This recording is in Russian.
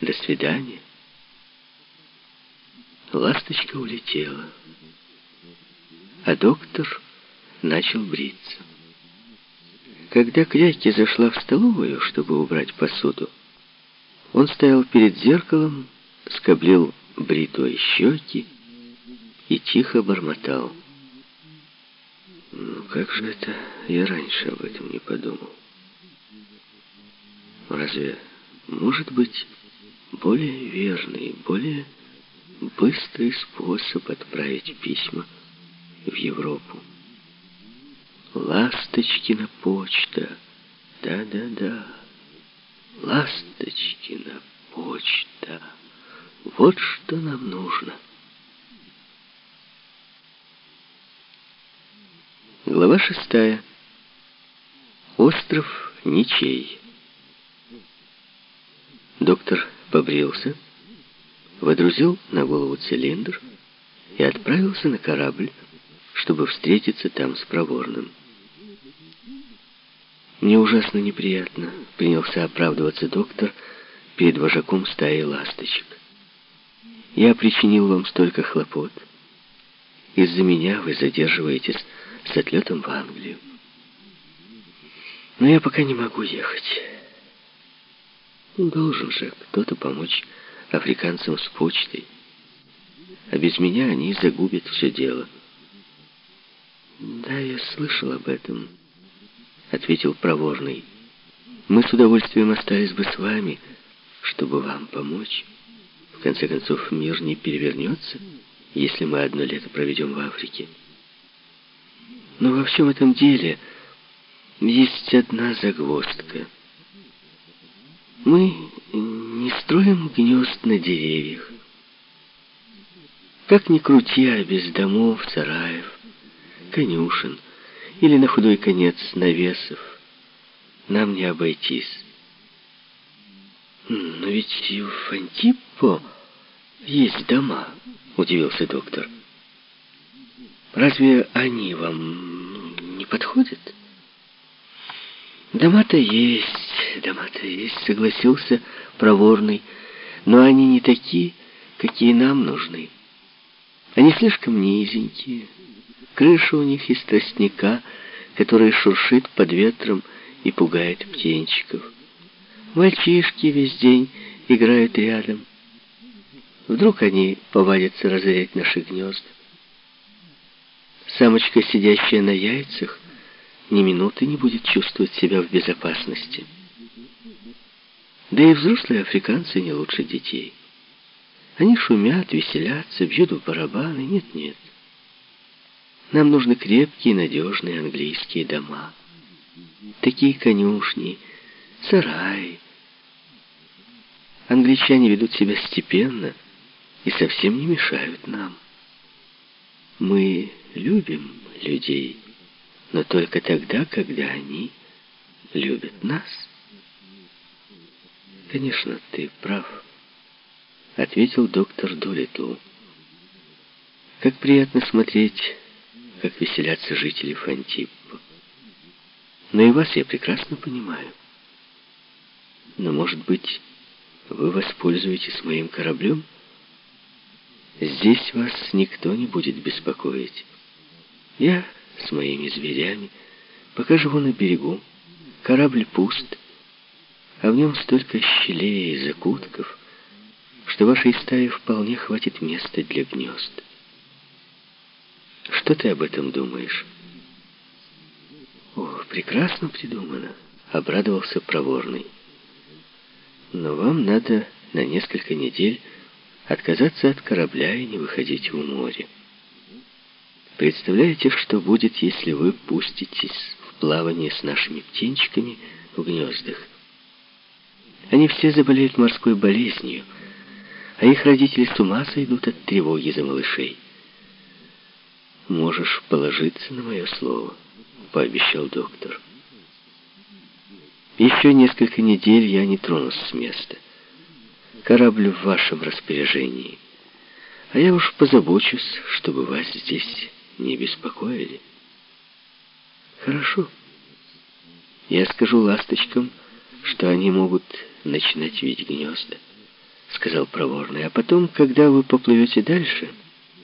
До свидания. Ласточка улетела, а доктор начал бриться. Когда Кряки зашла в столовую, чтобы убрать посуду, он стоял перед зеркалом, скоблил бритвой щеки и тихо бормотал. Ну, как же это я раньше об этом не подумал? Разве может быть более верный, более быстрый способ отправить письма в Европу? Ласточкина почта. Да-да-да. Ласточкина почта. Вот что нам нужно. Глава шестая. Остров ничей. Доктор побрился, водрузил на голову цилиндр и отправился на корабль, чтобы встретиться там с проворным. «Мне ужасно неприятно», — принялся оправдываться доктор перед вожаком стаи ласточек. «Я причинил вам столько хлопот. Из-за меня вы задерживаетесь с отлетом в Англию. Но я пока не могу ехать. Должен же кто-то помочь африканцам с почтой. А без меня они загубят все дело». «Да, я слышал об этом», — ответил проворный. «Мы с удовольствием остались бы с вами, чтобы вам помочь. В конце концов, мир не перевернется, если мы одно лето проведем в Африке. Но во всем этом деле есть одна загвоздка. Мы не строим гнезд на деревьях. Как ни крути, а без домов, сараев, конюшен или на худой конец навесов нам не обойтись. Но ведь и в Фантиппо есть дома, удивился доктор. Разве они вам не подходят? Дома-то есть, дома-то есть, согласился проворный, но они не такие, какие нам нужны. Они слишком низенькие, Крыша у них из тростника, который шуршит под ветром и пугает птенчиков. Мальчишки весь день играют рядом. Вдруг они повадятся разорять наши гнезда. Самочка, сидящая на яйцах, ни минуты не будет чувствовать себя в безопасности. Да и взрослые африканцы не лучше детей. Они шумят, веселятся, бьют в барабаны. Нет-нет. Нам нужны крепкие, надежные английские дома. Такие конюшни, сараи. Англичане ведут себя степенно и совсем не мешают нам. Мы любим людей, но только тогда, когда они любят нас. Конечно, ты прав, ответил доктор Долитл. Как приятно смотреть как веселятся жители Фантиппа. Но и вас я прекрасно понимаю. Но, может быть, вы воспользуетесь моим кораблем? Здесь вас никто не будет беспокоить. Я с моими зверями пока живу на берегу. Корабль пуст, а в нем столько щелей и закутков, что вашей стае вполне хватит места для гнезд. Что ты об этом думаешь? О, прекрасно придумано, обрадовался проворный. Но вам надо на несколько недель отказаться от корабля и не выходить в море. Представляете, что будет, если вы пуститесь в плавание с нашими птенчиками в гнездах? Они все заболеют морской болезнью, а их родители с ума сойдут от тревоги за малышей. «Можешь положиться на мое слово», — пообещал доктор. «Еще несколько недель я не тронусь с места. Корабль в вашем распоряжении, а я уж позабочусь, чтобы вас здесь не беспокоили». «Хорошо. Я скажу ласточкам, что они могут начинать видеть гнезда. сказал проворный. «А потом, когда вы поплывете дальше...»